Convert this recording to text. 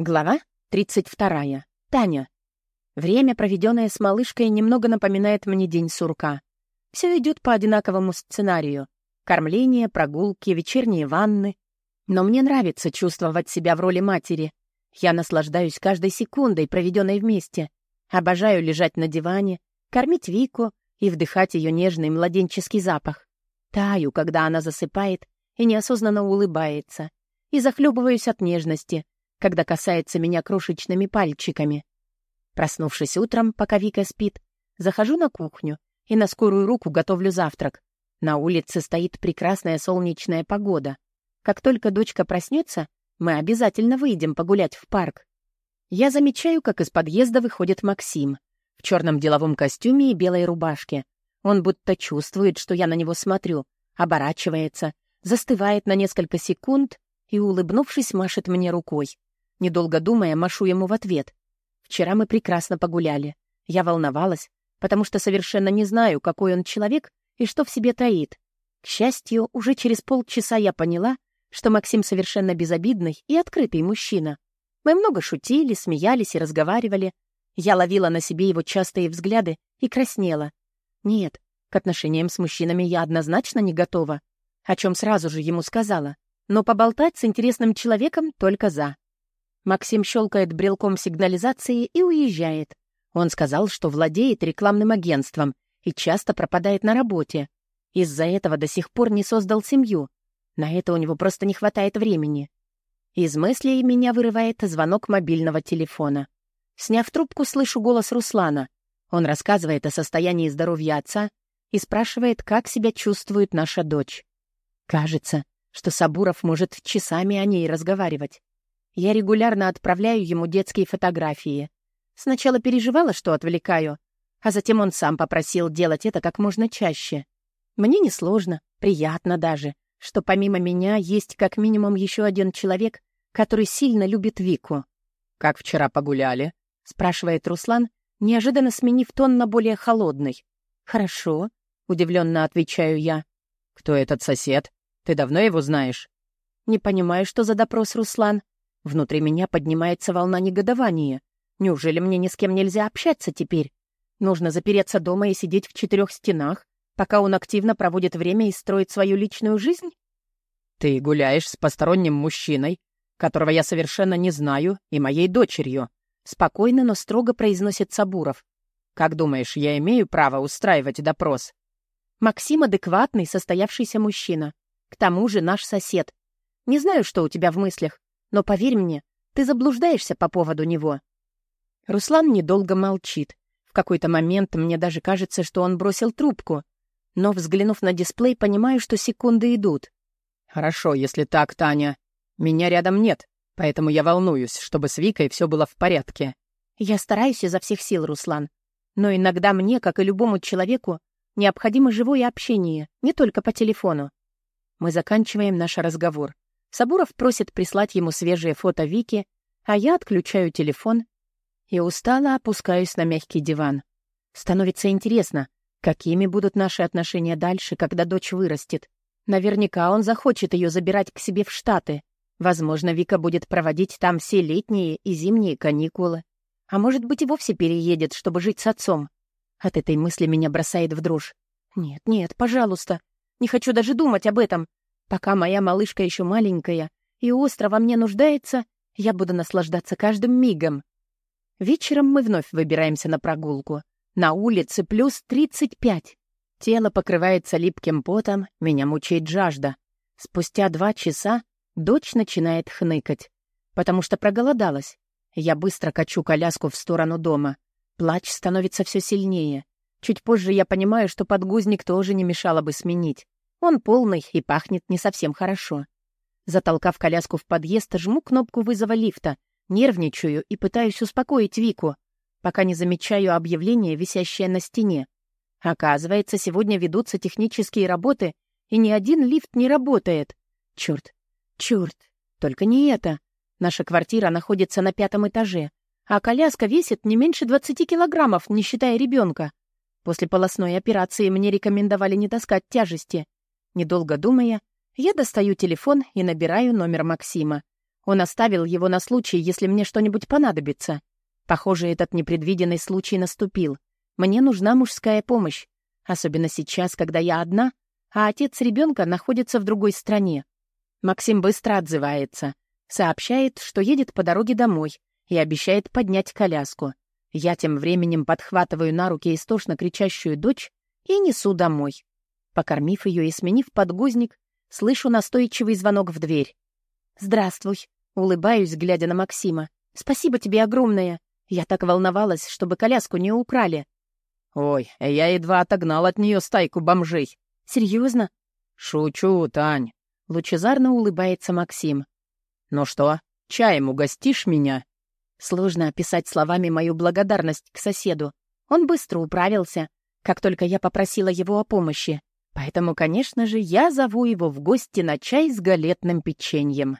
Глава 32. Таня. Время, проведенное с малышкой, немного напоминает мне день сурка. Все идет по одинаковому сценарию. Кормление, прогулки, вечерние ванны. Но мне нравится чувствовать себя в роли матери. Я наслаждаюсь каждой секундой, проведенной вместе. Обожаю лежать на диване, кормить Вику и вдыхать ее нежный младенческий запах. Таю, когда она засыпает и неосознанно улыбается. И захлебываюсь от нежности — когда касается меня крошечными пальчиками. Проснувшись утром, пока Вика спит, захожу на кухню и на скорую руку готовлю завтрак. На улице стоит прекрасная солнечная погода. Как только дочка проснется, мы обязательно выйдем погулять в парк. Я замечаю, как из подъезда выходит Максим в черном деловом костюме и белой рубашке. Он будто чувствует, что я на него смотрю, оборачивается, застывает на несколько секунд и, улыбнувшись, машет мне рукой. Недолго думая, машу ему в ответ. Вчера мы прекрасно погуляли. Я волновалась, потому что совершенно не знаю, какой он человек и что в себе таит. К счастью, уже через полчаса я поняла, что Максим совершенно безобидный и открытый мужчина. Мы много шутили, смеялись и разговаривали. Я ловила на себе его частые взгляды и краснела. Нет, к отношениям с мужчинами я однозначно не готова, о чем сразу же ему сказала. Но поболтать с интересным человеком только за. Максим щелкает брелком сигнализации и уезжает. Он сказал, что владеет рекламным агентством и часто пропадает на работе. Из-за этого до сих пор не создал семью. На это у него просто не хватает времени. Из мыслей меня вырывает звонок мобильного телефона. Сняв трубку, слышу голос Руслана. Он рассказывает о состоянии здоровья отца и спрашивает, как себя чувствует наша дочь. Кажется, что Сабуров может часами о ней разговаривать. Я регулярно отправляю ему детские фотографии. Сначала переживала, что отвлекаю, а затем он сам попросил делать это как можно чаще. Мне несложно, приятно даже, что помимо меня есть как минимум еще один человек, который сильно любит Вику. «Как вчера погуляли?» — спрашивает Руслан, неожиданно сменив тон на более холодный. «Хорошо», — удивленно отвечаю я. «Кто этот сосед? Ты давно его знаешь?» «Не понимаю, что за допрос, Руслан. Внутри меня поднимается волна негодования. Неужели мне ни с кем нельзя общаться теперь? Нужно запереться дома и сидеть в четырех стенах, пока он активно проводит время и строит свою личную жизнь? Ты гуляешь с посторонним мужчиной, которого я совершенно не знаю, и моей дочерью. Спокойно, но строго произносит Сабуров. Как думаешь, я имею право устраивать допрос? Максим адекватный, состоявшийся мужчина. К тому же наш сосед. Не знаю, что у тебя в мыслях, но поверь мне, ты заблуждаешься по поводу него». Руслан недолго молчит. В какой-то момент мне даже кажется, что он бросил трубку. Но, взглянув на дисплей, понимаю, что секунды идут. «Хорошо, если так, Таня. Меня рядом нет, поэтому я волнуюсь, чтобы с Викой все было в порядке». «Я стараюсь изо всех сил, Руслан. Но иногда мне, как и любому человеку, необходимо живое общение, не только по телефону». Мы заканчиваем наш разговор. Сабуров просит прислать ему свежие фото Вики, а я отключаю телефон и устало опускаюсь на мягкий диван. Становится интересно, какими будут наши отношения дальше, когда дочь вырастет. Наверняка он захочет ее забирать к себе в Штаты. Возможно, Вика будет проводить там все летние и зимние каникулы. А может быть, и вовсе переедет, чтобы жить с отцом. От этой мысли меня бросает в дрожь. Нет, нет, пожалуйста. Не хочу даже думать об этом. Пока моя малышка еще маленькая и остро во мне нуждается, я буду наслаждаться каждым мигом. Вечером мы вновь выбираемся на прогулку. На улице плюс 35. Тело покрывается липким потом, меня мучает жажда. Спустя два часа дочь начинает хныкать, потому что проголодалась. Я быстро качу коляску в сторону дома. Плач становится все сильнее. Чуть позже я понимаю, что подгузник тоже не мешало бы сменить. Он полный и пахнет не совсем хорошо. Затолкав коляску в подъезд, жму кнопку вызова лифта, нервничаю и пытаюсь успокоить Вику, пока не замечаю объявление, висящее на стене. Оказывается, сегодня ведутся технические работы, и ни один лифт не работает. Чёрт, чёрт, только не это. Наша квартира находится на пятом этаже, а коляска весит не меньше 20 килограммов, не считая ребенка. После полостной операции мне рекомендовали не таскать тяжести. Недолго думая, я достаю телефон и набираю номер Максима. Он оставил его на случай, если мне что-нибудь понадобится. Похоже, этот непредвиденный случай наступил. Мне нужна мужская помощь. Особенно сейчас, когда я одна, а отец ребенка находится в другой стране. Максим быстро отзывается. Сообщает, что едет по дороге домой и обещает поднять коляску. Я тем временем подхватываю на руки истошно кричащую дочь и несу домой. Покормив ее и сменив подгузник, слышу настойчивый звонок в дверь. «Здравствуй», — улыбаюсь, глядя на Максима. «Спасибо тебе огромное. Я так волновалась, чтобы коляску не украли». «Ой, я едва отогнал от нее стайку бомжей». «Серьезно?» «Шучу, Тань», — лучезарно улыбается Максим. «Ну что, чаем угостишь меня?» Сложно описать словами мою благодарность к соседу. Он быстро управился, как только я попросила его о помощи. Поэтому, конечно же, я зову его в гости на чай с галетным печеньем.